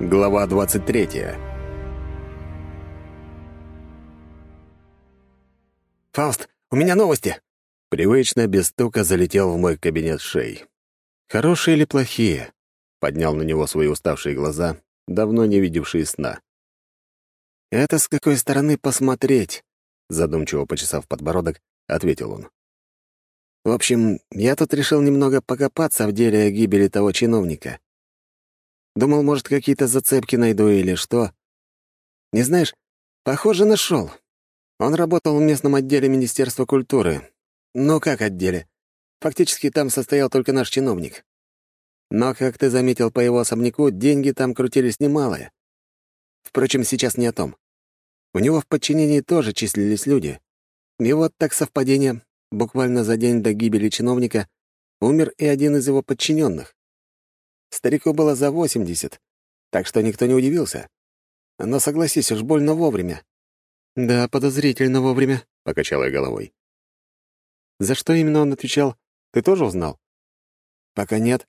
Глава 23 «Фауст, у меня новости!» Привычно, без стука, залетел в мой кабинет шей. «Хорошие или плохие?» Поднял на него свои уставшие глаза, давно не видевшие сна. «Это с какой стороны посмотреть?» Задумчиво почесав подбородок, ответил он. «В общем, я тут решил немного покопаться в деле о гибели того чиновника. Думал, может, какие-то зацепки найду или что. Не знаешь, похоже, нашел. Он работал в местном отделе Министерства культуры. Ну как отделе? Фактически там состоял только наш чиновник. Но, как ты заметил по его особняку, деньги там крутились немалые. Впрочем, сейчас не о том. У него в подчинении тоже числились люди. И вот так совпадение. Буквально за день до гибели чиновника умер и один из его подчиненных. Старику было за 80, так что никто не удивился. Но согласись, уж больно вовремя. «Да, подозрительно вовремя», — покачала я головой. «За что именно он отвечал, ты тоже узнал?» «Пока нет.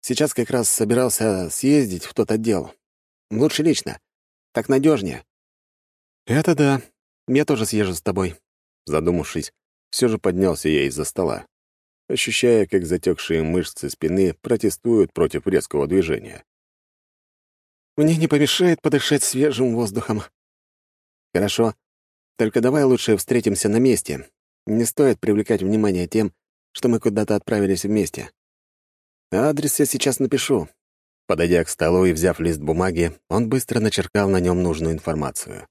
Сейчас как раз собирался съездить в тот отдел. Лучше лично. Так надежнее. «Это да. Я тоже съезжу с тобой». Задумавшись, все же поднялся я из-за стола ощущая, как затекшие мышцы спины протестуют против резкого движения. «Мне не помешает подышать свежим воздухом». «Хорошо. Только давай лучше встретимся на месте. Не стоит привлекать внимание тем, что мы куда-то отправились вместе. Адрес я сейчас напишу». Подойдя к столу и взяв лист бумаги, он быстро начеркал на нем нужную информацию.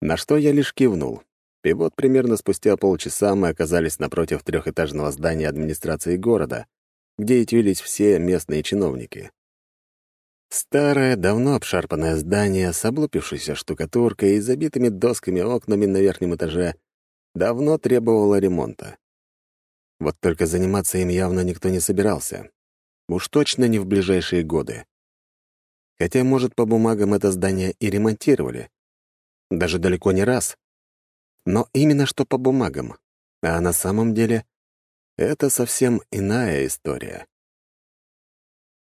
На что я лишь кивнул. И вот примерно спустя полчаса мы оказались напротив трехэтажного здания администрации города, где ютились все местные чиновники. Старое, давно обшарпанное здание с облупившейся штукатуркой и забитыми досками окнами на верхнем этаже давно требовало ремонта. Вот только заниматься им явно никто не собирался. Уж точно не в ближайшие годы. Хотя, может, по бумагам это здание и ремонтировали. Даже далеко не раз. Но именно что по бумагам. А на самом деле это совсем иная история.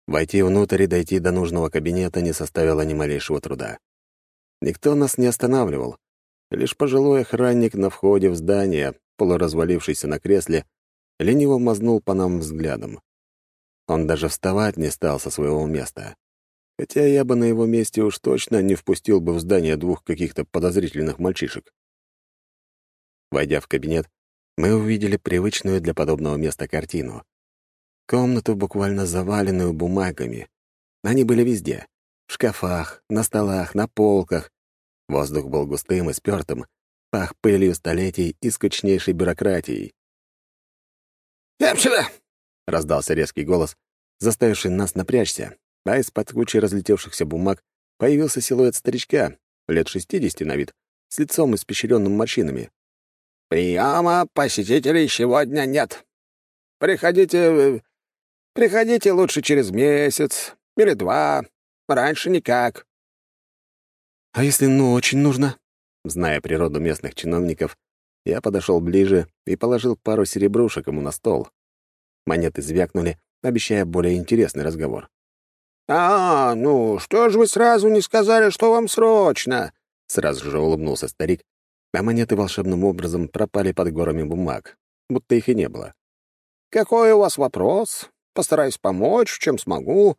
Войти внутрь и дойти до нужного кабинета не составило ни малейшего труда. Никто нас не останавливал. Лишь пожилой охранник на входе в здание, полуразвалившийся на кресле, лениво мазнул по нам взглядом. Он даже вставать не стал со своего места. Хотя я бы на его месте уж точно не впустил бы в здание двух каких-то подозрительных мальчишек. Войдя в кабинет, мы увидели привычную для подобного места картину. Комнату, буквально заваленную бумагами. Они были везде. В шкафах, на столах, на полках. Воздух был густым и спёртым, пах пылью столетий и скучнейшей бюрократией. «Ямщина!» — раздался резкий голос, заставивший нас напрячься, а из-под кучи разлетевшихся бумаг появился силуэт старичка, лет шестидесяти на вид, с лицом испещренным морщинами. «Приема посетителей сегодня нет. Приходите... Приходите лучше через месяц или два. Раньше никак». «А если ну очень нужно?» Зная природу местных чиновников, я подошел ближе и положил пару серебрушек ему на стол. Монеты звякнули, обещая более интересный разговор. «А, ну что же вы сразу не сказали, что вам срочно?» Сразу же улыбнулся старик а монеты волшебным образом пропали под горами бумаг, будто их и не было. «Какой у вас вопрос? Постараюсь помочь, чем смогу.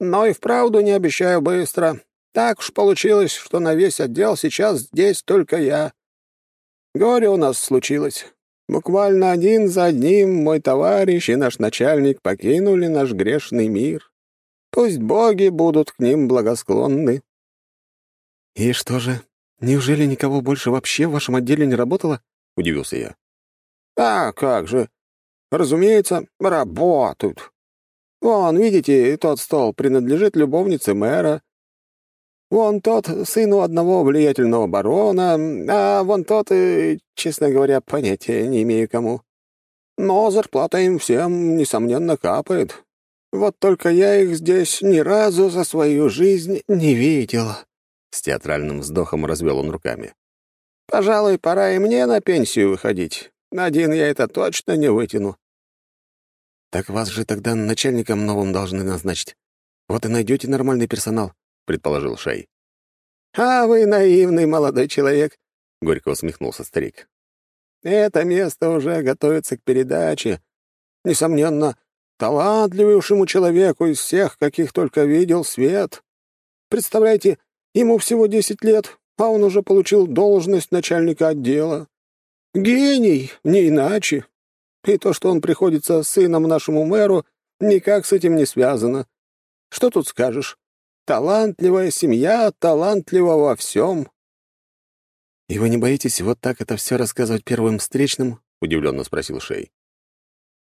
Но и вправду не обещаю быстро. Так уж получилось, что на весь отдел сейчас здесь только я. Горе у нас случилось. Буквально один за одним мой товарищ и наш начальник покинули наш грешный мир. Пусть боги будут к ним благосклонны». «И что же, «Неужели никого больше вообще в вашем отделе не работало?» — удивился я. «А как же! Разумеется, работают. Вон, видите, тот стол принадлежит любовнице мэра. Вон тот сыну одного влиятельного барона, а вон тот, и, честно говоря, понятия не имею кому. Но зарплата им всем, несомненно, капает. Вот только я их здесь ни разу за свою жизнь не видел». С театральным вздохом развел он руками. «Пожалуй, пора и мне на пенсию выходить. Один я это точно не вытяну». «Так вас же тогда начальником новым должны назначить. Вот и найдете нормальный персонал», предположил Шей. «А вы наивный молодой человек», — горько усмехнулся старик. «Это место уже готовится к передаче. Несомненно, талантливейшему человеку из всех, каких только видел свет. Представляете, ему всего десять лет, а он уже получил должность начальника отдела. Гений, не иначе. И то, что он приходится сыном нашему мэру, никак с этим не связано. Что тут скажешь? Талантливая семья, талантлива во всем. «И вы не боитесь вот так это все рассказывать первым встречным?» — удивленно спросил Шей.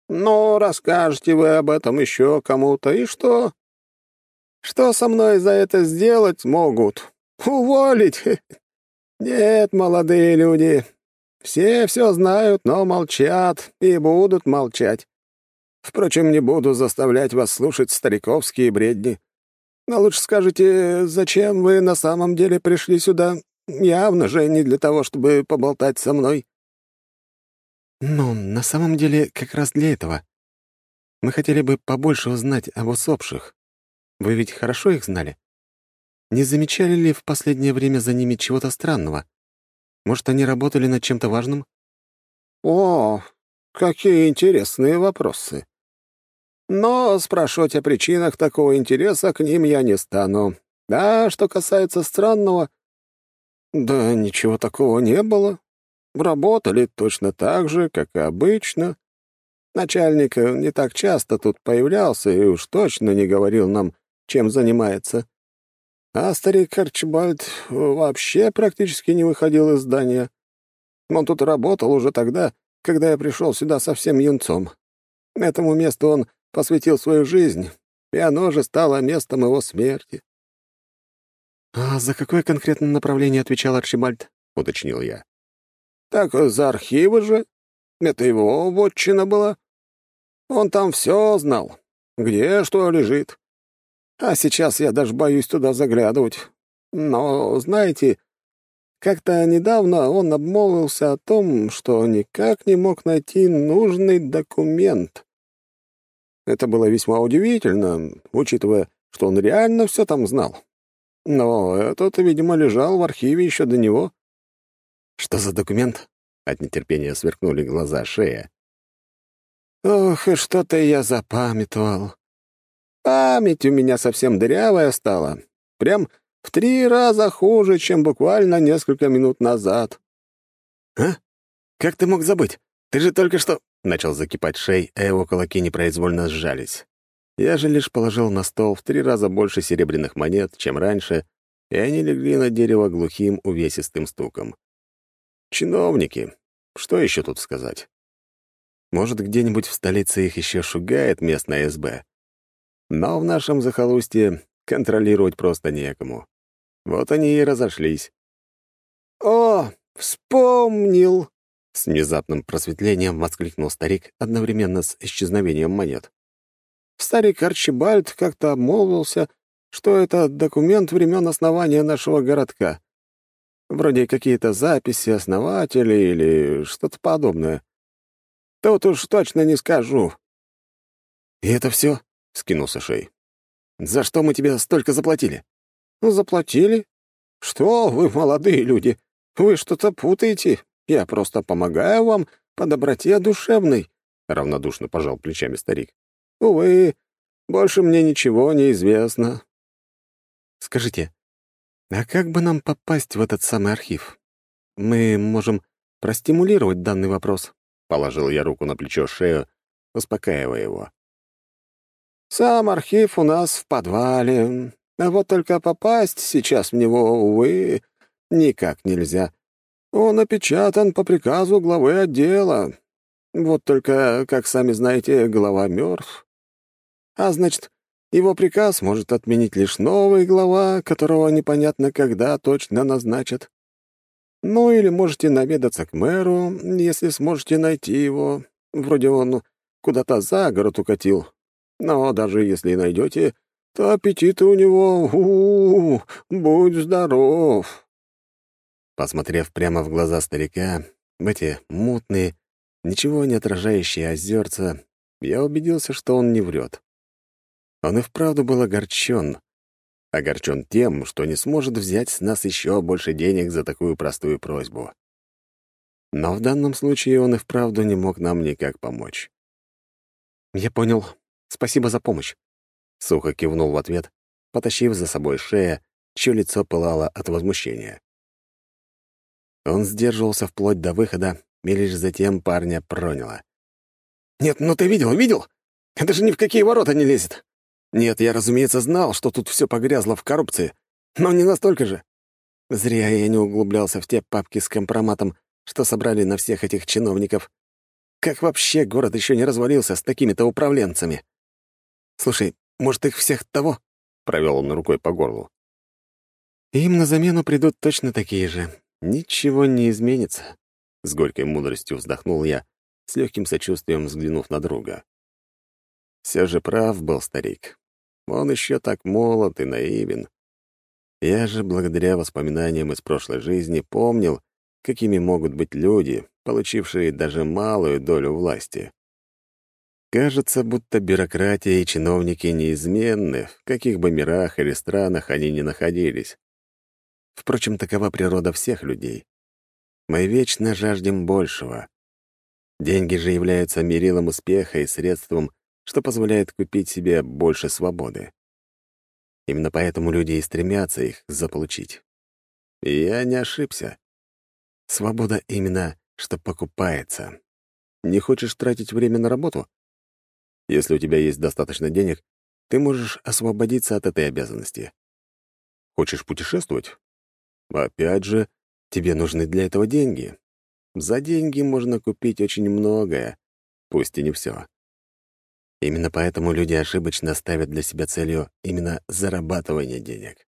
«Ну, расскажете вы об этом еще кому-то, и что? Что со мной за это сделать могут? Уволить? Нет, молодые люди, все все знают, но молчат и будут молчать. Впрочем, не буду заставлять вас слушать стариковские бредни. Но лучше скажите, зачем вы на самом деле пришли сюда? Явно же не для того, чтобы поболтать со мной». «Ну, на самом деле, как раз для этого. Мы хотели бы побольше узнать об усопших. Вы ведь хорошо их знали? Не замечали ли в последнее время за ними чего-то странного? Может, они работали над чем-то важным?» «О, какие интересные вопросы. Но спрашивать о причинах такого интереса к ним я не стану. А что касается странного, да ничего такого не было. Работали точно так же, как и обычно. Начальник не так часто тут появлялся и уж точно не говорил нам, чем занимается. А старик Арчибальд вообще практически не выходил из здания. Он тут работал уже тогда, когда я пришел сюда совсем юнцом. Этому месту он посвятил свою жизнь, и оно же стало местом его смерти. «А за какое конкретное направление отвечал Арчибальд?» — уточнил я. «Так за архивы же. Это его вотчина была. Он там все знал, где что лежит. А сейчас я даже боюсь туда заглядывать. Но, знаете, как-то недавно он обмолвился о том, что никак не мог найти нужный документ. Это было весьма удивительно, учитывая, что он реально все там знал. Но этот, видимо, лежал в архиве еще до него. «Что за документ?» — от нетерпения сверкнули глаза шея. «Ох, и что-то я запамятовал. Память у меня совсем дырявая стала. Прям в три раза хуже, чем буквально несколько минут назад». «А? Как ты мог забыть? Ты же только что...» — начал закипать шей, а его кулаки непроизвольно сжались. Я же лишь положил на стол в три раза больше серебряных монет, чем раньше, и они легли на дерево глухим увесистым стуком. Чиновники. Что еще тут сказать? Может, где-нибудь в столице их еще шугает местная СБ. Но в нашем захолустье контролировать просто некому. Вот они и разошлись. «О, вспомнил!» С внезапным просветлением воскликнул старик одновременно с исчезновением монет. Старик Арчибальд как-то обмолвился, что это документ времен основания нашего городка. Вроде какие-то записи основателей или что-то подобное. Тут уж точно не скажу. «И это все? Скинулся Шей. «За что мы тебе столько заплатили?» «Заплатили? Что вы, молодые люди, вы что-то путаете. Я просто помогаю вам по доброте душевной», — равнодушно пожал плечами старик. «Увы, больше мне ничего не известно». «Скажите, а как бы нам попасть в этот самый архив? Мы можем простимулировать данный вопрос?» Положил я руку на плечо шею, успокаивая его. «Сам архив у нас в подвале, а вот только попасть сейчас в него, увы, никак нельзя. Он опечатан по приказу главы отдела. Вот только, как сами знаете, глава мертв. А значит, его приказ может отменить лишь новый глава, которого непонятно когда точно назначат. Ну или можете наведаться к мэру, если сможете найти его. Вроде он куда-то за город укатил. Но даже если найдете, то аппетиты у него... У -у -у, будь здоров. Посмотрев прямо в глаза старика, в эти мутные, ничего не отражающие озерца, я убедился, что он не врет. Он и вправду был огорчен. Огорчен тем, что не сможет взять с нас еще больше денег за такую простую просьбу. Но в данном случае он и вправду не мог нам никак помочь. «Я понял. Спасибо за помощь», — сухо кивнул в ответ, потащив за собой шея, чье лицо пылало от возмущения. Он сдерживался вплоть до выхода, и лишь затем парня проняло. «Нет, ну ты видел, видел? Это же ни в какие ворота не лезет. Нет, я, разумеется, знал, что тут все погрязло в коррупции, но не настолько же. Зря я не углублялся в те папки с компроматом, что собрали на всех этих чиновников. Как вообще город еще не развалился с такими-то управленцами? Слушай, может, их всех того?» — провел он рукой по горлу. «Им на замену придут точно такие же. Ничего не изменится», — с горькой мудростью вздохнул я, с легким сочувствием взглянув на друга. Все же прав был старик. Он еще так молод и наивен. Я же, благодаря воспоминаниям из прошлой жизни, помнил, какими могут быть люди, получившие даже малую долю власти. Кажется, будто бюрократия и чиновники неизменны, в каких бы мирах или странах они ни находились. Впрочем, такова природа всех людей. Мы вечно жаждем большего. Деньги же являются мерилом успеха и средством, что позволяет купить себе больше свободы. Именно поэтому люди и стремятся их заполучить. И я не ошибся. Свобода именно, что покупается. Не хочешь тратить время на работу? Если у тебя есть достаточно денег, ты можешь освободиться от этой обязанности. Хочешь путешествовать? Опять же, тебе нужны для этого деньги. За деньги можно купить очень многое, пусть и не все. Именно поэтому люди ошибочно ставят для себя целью именно зарабатывание денег.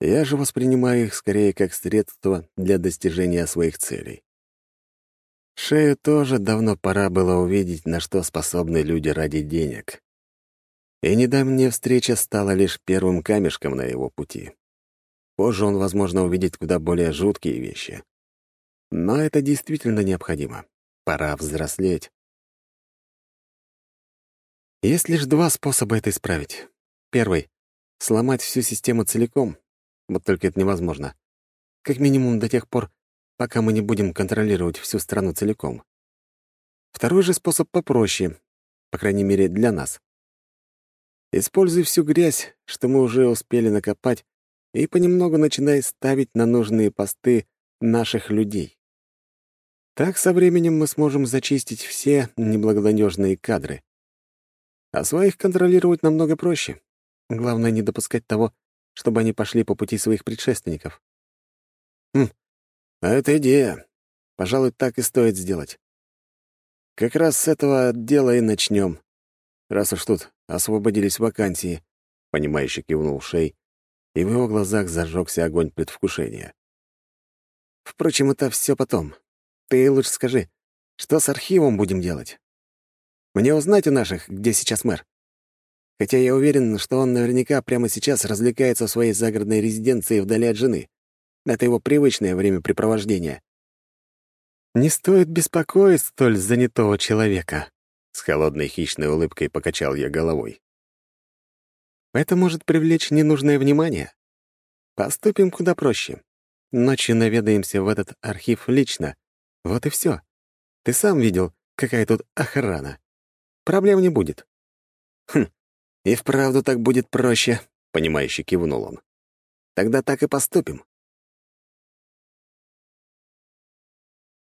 Я же воспринимаю их скорее как средство для достижения своих целей. Шею тоже давно пора было увидеть, на что способны люди ради денег. И недавняя встреча стала лишь первым камешком на его пути. Позже он, возможно, увидит куда более жуткие вещи. Но это действительно необходимо. Пора взрослеть. Есть лишь два способа это исправить. Первый — сломать всю систему целиком, вот только это невозможно. Как минимум до тех пор, пока мы не будем контролировать всю страну целиком. Второй же способ попроще, по крайней мере, для нас. Используй всю грязь, что мы уже успели накопать, и понемногу начинай ставить на нужные посты наших людей. Так со временем мы сможем зачистить все неблагонадежные кадры. А своих контролировать намного проще. Главное, не допускать того, чтобы они пошли по пути своих предшественников. Хм, а это идея. Пожалуй, так и стоит сделать. Как раз с этого дела и начнем. Раз уж тут освободились вакансии, — понимающе кивнул Шей, и в его глазах зажегся огонь предвкушения. Впрочем, это все потом. Ты лучше скажи, что с архивом будем делать? Мне узнать у наших, где сейчас мэр? Хотя я уверен, что он наверняка прямо сейчас развлекается в своей загородной резиденции вдали от жены. Это его привычное времяпрепровождение. «Не стоит беспокоить столь занятого человека», — с холодной хищной улыбкой покачал я головой. «Это может привлечь ненужное внимание. Поступим куда проще. Ночью наведаемся в этот архив лично. Вот и все. Ты сам видел, какая тут охрана. Проблем не будет». «Хм, «И вправду так будет проще», — понимающе кивнул он. «Тогда так и поступим.